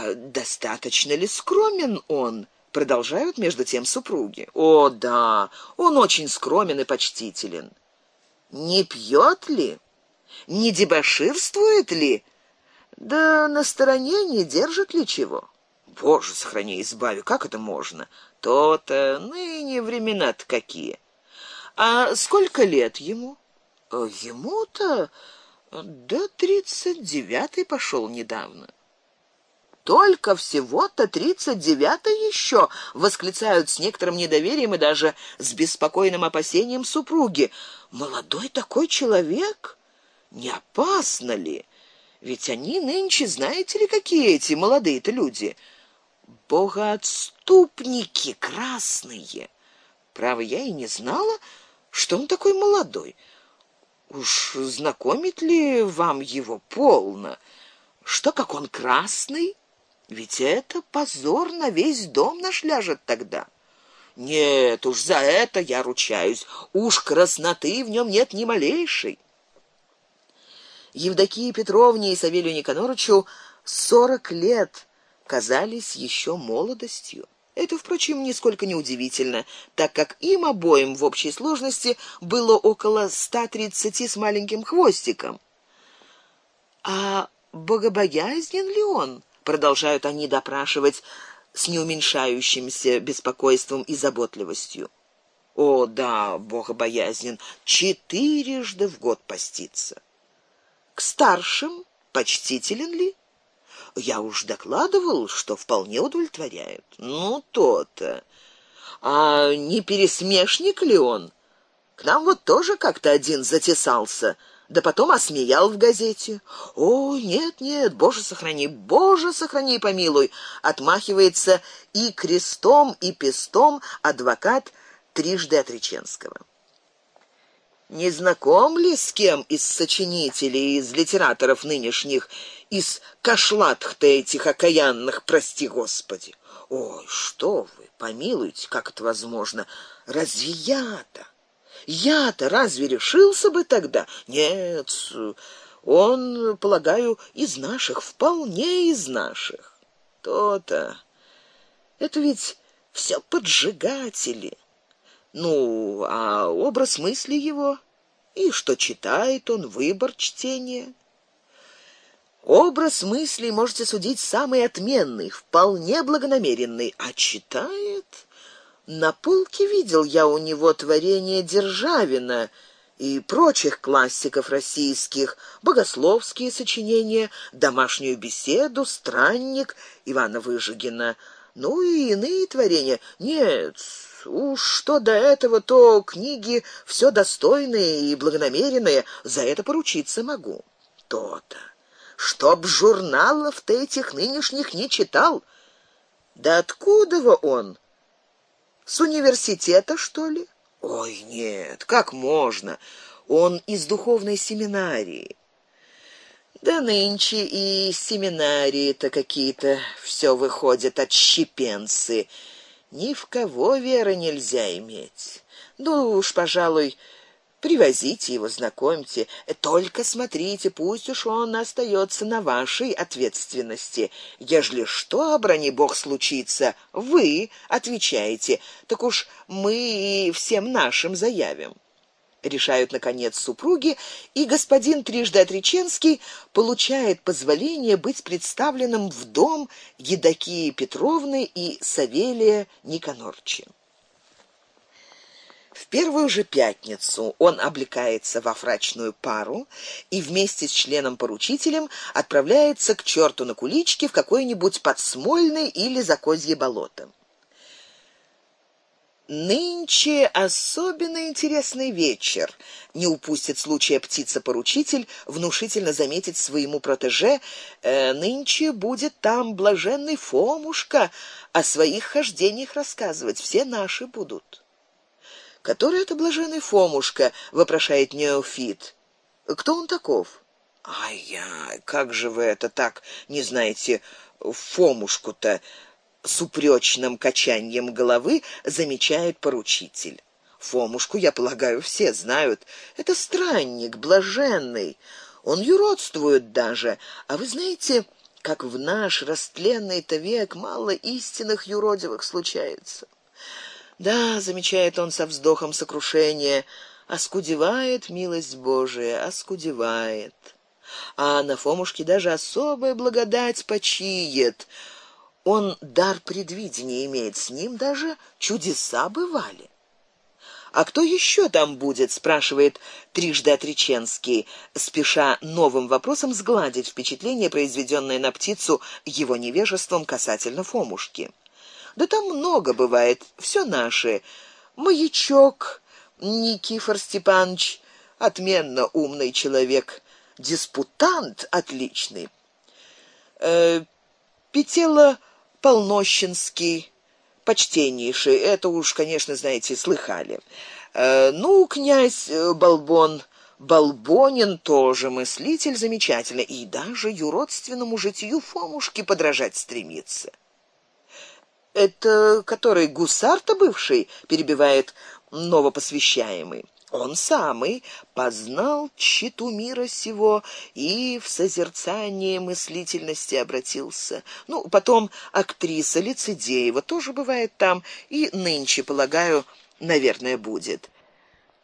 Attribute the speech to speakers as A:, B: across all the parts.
A: А достаточно ли скромен он? продолжают между тем супруги. О, да, он очень скромен и почтителен. Не пьет ли? Не дебоширствует ли? Да на стороне не держит ли чего? Боже, сохрани и избави, как это можно? То-то ныне времена-то какие. А сколько лет ему? Э, ему-то да тридцать девятый пошел недавно. Только всего-то тридцать девятый еще, восклицают с некоторым недоверием и даже с беспокойным опасением супруги. Молодой такой человек, не опасно ли? Ведь они нынче, знаете ли, какие эти молодые-то люди? Богоотступники красные. Право, я и не знала, что он такой молодой. Уж знакомит ли вам его полно? Что как он красный? Ведь это позор на весь дом наш ляжет тогда. Нет, уж за это я ручаюсь. Уж красноты в нем нет ни малейшей. Евдокии Петровне и Савелию Никанорычу сорок лет казались еще молодостью. Это, впрочем, нисколько не удивительно, так как им обоим в общей сложности было около ста тридцати с маленьким хвостиком. А богобоязнен ли он? Продолжают они допрашивать с неуменьшающимся беспокойством и заботливостью. О, да, богобоязнен, четырежды в год постится. К старшим почтителен ли? Я уж докладывал, что вполне удовлетворяет. Ну то-то. А не пересмешник ли он? К нам вот тоже как-то один затесался да потом осмеял в газете. О, нет, нет, Боже сохрани, Боже сохрани помилуй, отмахивается и крестом, и пестом адвокат трижды отреченского. Не знаком ли с кем из сочинителей, из литераторов нынешних, из кошлатх-то этих окаянных, прости Господи? Ой, что вы, помилуйте, как это возможно? Разве я-то? Я-то разве решился бы тогда? Нет, он, полагаю, из наших, вполне из наших. То-то. Это ведь все поджигатели. Ну, а образ мысли его и что читает он, выбор чтения. Образ мысли можете судить самый отменный, вполне благонамеренный, а читает на полке видел я у него творение Державина и прочих классиков российских, богословские сочинения, домашнюю беседу, странник Ивана Выжигина, ну и иные творения. Нет, уж что до этого, то книги все достойные и благонамеренные, за это поручиться могу. То-то. Чтоб журналов-то этих нынешних не читал. Да откуда во он? С университета, что ли? Ой, нет, как можно? Он из духовной семинарии. Да нынче и семинарии-то какие-то все выходят от щепенцы. Ни в кого веры нельзя иметь. Ну уж, пожалуй, Привозите его, знакомьте, только смотрите, пусть уж он остается на вашей ответственности. Ежели что, обрани Бог случится, вы отвечаете. Так уж мы и всем нашим заявим. Решают наконец супруги, и господин трижды отреченский получает позволение быть представленным в дом Едокии Петровны и Савелия Никанорча. В первую же пятницу он облекается во фрачную пару и вместе с членом-поручителем отправляется к черту на куличке в какой-нибудь подсмольный или закозье болото. Нынче особенно интересный вечер. Не упустит случая птица-поручитель внушительно заметить своему протеже, э, нынче будет там блаженный Фомушка о своих хождениях рассказывать, все наши будут. Который это блаженный Фомушка, вопрошает неофит. Кто он таков? Ай-яй, как же вы это так не знаете Фомушку-то? С упрёчным качанием головы замечает поручитель. Фомушку, я полагаю, все знают. Это странник, блаженный. Он юродствует даже. А вы знаете, как в наш растленный-то век мало истинных юродивых случается. Да, замечает он со вздохом сокрушения, оскудевает милость Божия, оскудевает. А на Фомушке даже особая благодать почиет. Он дар предвидения имеет, с ним даже чудеса бывали. А кто еще там будет, спрашивает трижды Отреченский, спеша новым вопросом сгладить впечатление, произведенное на птицу его невежеством касательно Фомушки. Да там много бывает, все наши. Маячок, Никифор Степанович, отменно умный человек, диспутант отличный. Э, Петело Полнощенский, почтеннейший, это уж, конечно, знаете, слыхали. Э, ну, князь э, Балбон Балбонин тоже мыслитель замечательный и даже юродственному житию Фомушки подражать стремится. Это который гусар-то бывший, перебивает новопосвящаемый. Он самый познал читу мира сего и в созерцание мыслительности обратился. Ну, потом актриса Лицедеева тоже бывает там и нынче, полагаю, наверное, будет.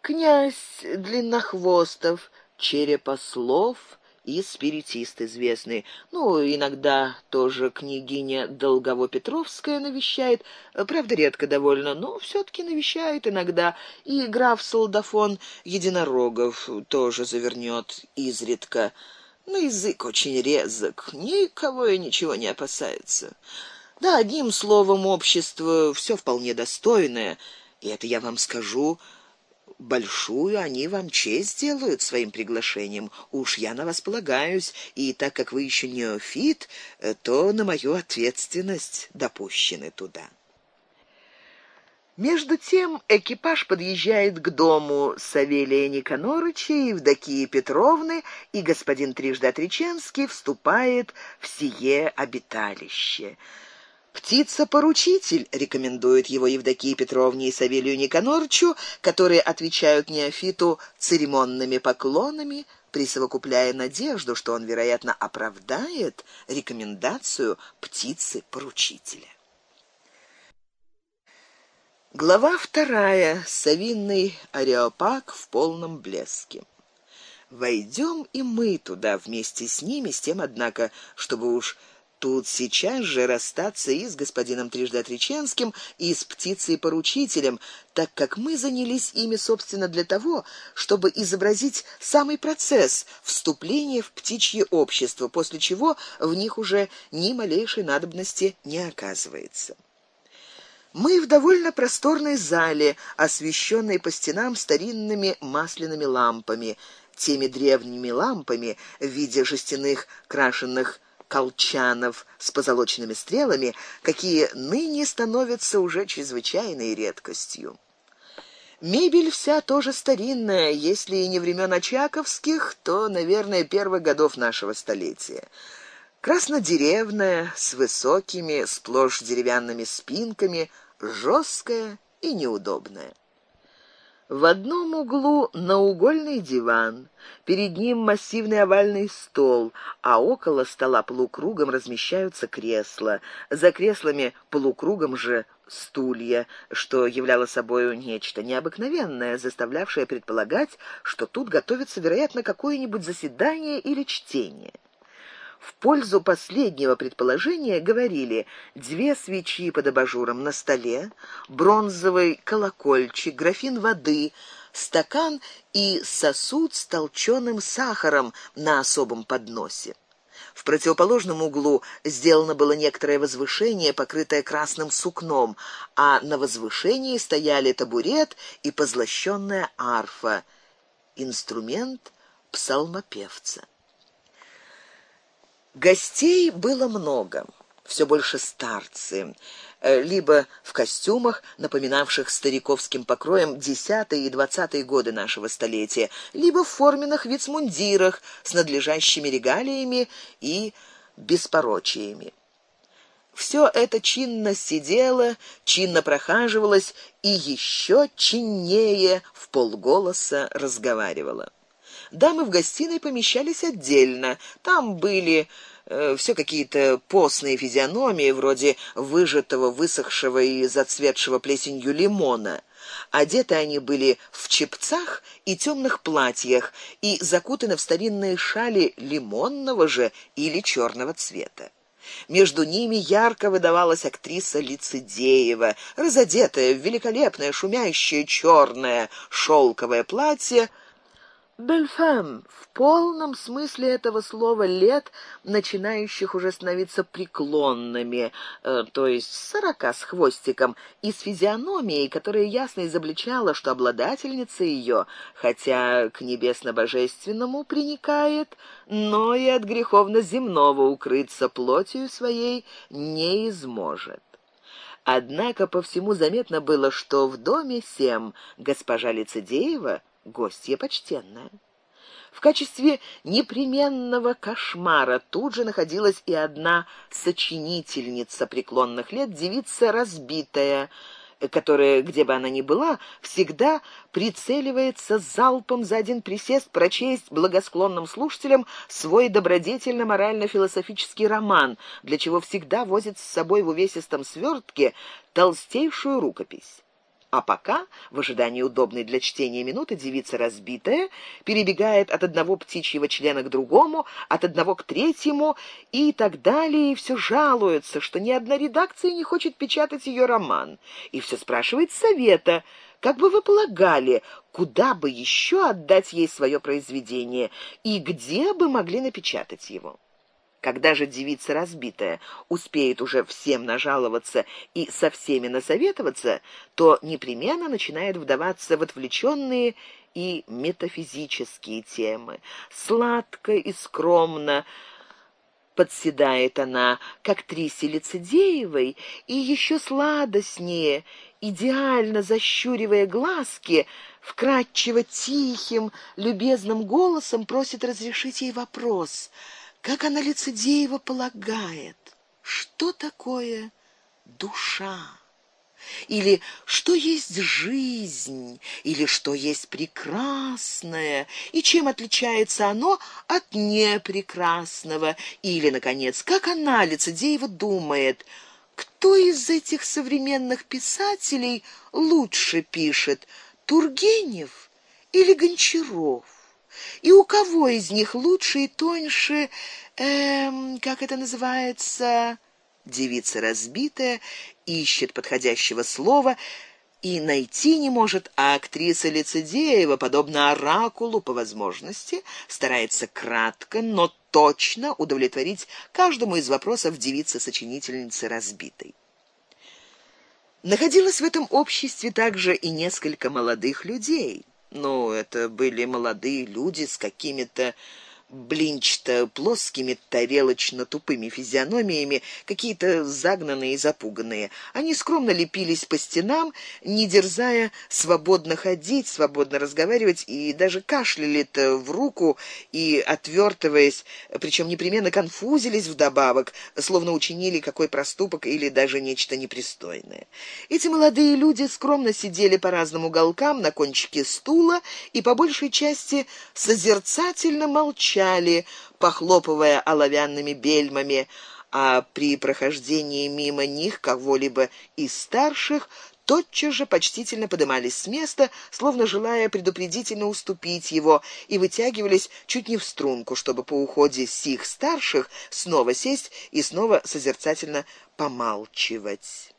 A: Князь Длиннохвостов, Черепослов, и спиритист известный. Ну, иногда тоже княгиня Долгово-Петровская навещает, правда редко довольно, но все таки навещает иногда. И граф Солдафон Единорогов тоже завернет изредка. На язык очень резок, никого и ничего не опасается. Да, одним словом, общество все вполне достойное, и это я вам скажу большую они вам честь сделают своим приглашением. Уж я на вас полагаюсь, и так как вы еще неофит, э, то на мою ответственность допущены туда. Между тем экипаж подъезжает к дому Савелия Никанорыча и Евдокии Петровны, и господин Трижды Отреченский вступает в сие обиталище. Птица-поручитель рекомендует его Евдокии Петровне и Савелию Никанорчу, которые отвечают неофиту церемонными поклонами, присовокупляя надежду, что он, вероятно, оправдает рекомендацию птицы-поручителя. Глава вторая. Савинный ареопаг в полном блеске. Войдем и мы туда вместе с ними, с тем однако, чтобы уж тут сейчас же расстаться и с господином Трижды Отреченским, и с птицей-поручителем, так как мы занялись ими собственно для того, чтобы изобразить самый процесс вступления в птичье общество, после чего в них уже ни малейшей надобности не оказывается. Мы в довольно просторной зале, освещенной по стенам старинными масляными лампами, теми древними лампами в виде жестяных крашенных колчанов с позолоченными стрелами, какие ныне становятся уже чрезвычайной редкостью. Мебель вся тоже старинная, если и не времен Очаковских, то, наверное, первых годов нашего столетия. Краснодеревная, с высокими, сплошь деревянными спинками, жесткая и неудобная. В одном углу наугольный диван, перед ним массивный овальный стол, а около стола полукругом размещаются кресла. За креслами полукругом же стулья, что являло собой нечто необыкновенное, заставлявшее предполагать, что тут готовится, вероятно, какое-нибудь заседание или чтение. В пользу последнего предположения говорили две свечи под абажуром на столе, бронзовый колокольчик, графин воды, стакан и сосуд с толченым сахаром на особом подносе. В противоположном углу сделано было некоторое возвышение, покрытое красным сукном, а на возвышении стояли табурет и позлощенная арфа, инструмент псалмопевца. Гостей было много, все больше старцы, э, либо в костюмах, напоминавших стариковским покроем десятые и двадцатые годы нашего столетия, либо в форменных вицмундирах с надлежащими регалиями и беспорочиями. Все это чинно сидело, чинно прохаживалось и еще чиннее в полголоса разговаривало. Дамы в гостиной помещались отдельно. Там были э, все какие-то постные физиономии, вроде выжатого, высохшего и зацветшего плесенью лимона. Одеты они были в чепцах и темных платьях и закутаны в старинные шали лимонного же или черного цвета. Между ними ярко выдавалась актриса Лицедеева, разодетая в великолепное шумящее черное шелковое платье Бельфем в полном смысле этого слова лет, начинающих уже становиться преклонными, э, то есть сорока с хвостиком, и с физиономией, которая ясно изобличала, что обладательница ее, хотя к небесно-божественному приникает, но и от греховно-земного укрыться плотью своей не изможет. Однако по всему заметно было, что в доме сем госпожа Лицедеева гостья почтенная. В качестве непременного кошмара тут же находилась и одна сочинительница преклонных лет, девица разбитая, которая, где бы она ни была, всегда прицеливается залпом за один присест прочесть благосклонным слушателям свой добродетельно-морально-философический роман, для чего всегда возит с собой в увесистом свертке толстейшую рукопись. А пока, в ожидании удобной для чтения минуты, девица разбитая перебегает от одного птичьего члена к другому, от одного к третьему и так далее, и все жалуется, что ни одна редакция не хочет печатать ее роман, и все спрашивает совета, как бы вы полагали, куда бы еще отдать ей свое произведение и где бы могли напечатать его. Когда же девица разбитая успеет уже всем нажаловаться и со всеми насоветоваться, то непременно начинает вдаваться в отвлеченные и метафизические темы. Сладко и скромно подседает она к актрисе Лицедеевой и еще сладостнее, идеально защуривая глазки, вкрадчиво тихим, любезным голосом просит разрешить ей вопрос — как она лицедеево полагает, что такое душа? Или что есть жизнь, или что есть прекрасное, и чем отличается оно от непрекрасного, или наконец, как она лицедеево думает, кто из этих современных писателей лучше пишет: Тургенев или Гончаров? И у кого из них лучше и тоньше, эм, как это называется, девица разбитая ищет подходящего слова и найти не может, а актриса Лицедеева, подобно оракулу по возможности, старается кратко, но точно удовлетворить каждому из вопросов девицы-сочинительницы разбитой. Находилось в этом обществе также и несколько молодых людей. Ну, это были молодые люди с какими-то блинчато плоскими тарелочно-тупыми физиономиями, какие-то загнанные и запуганные. Они скромно лепились по стенам, не дерзая свободно ходить, свободно разговаривать и даже кашляли-то в руку и отвертываясь, причем непременно конфузились вдобавок, словно учинили какой проступок или даже нечто непристойное. Эти молодые люди скромно сидели по разным уголкам на кончике стула и по большей части созерцательно молчали молчали, похлопывая оловянными бельмами, а при прохождении мимо них кого-либо из старших тотчас же почтительно поднимались с места, словно желая предупредительно уступить его, и вытягивались чуть не в струнку, чтобы по уходе сих старших снова сесть и снова созерцательно помалчивать.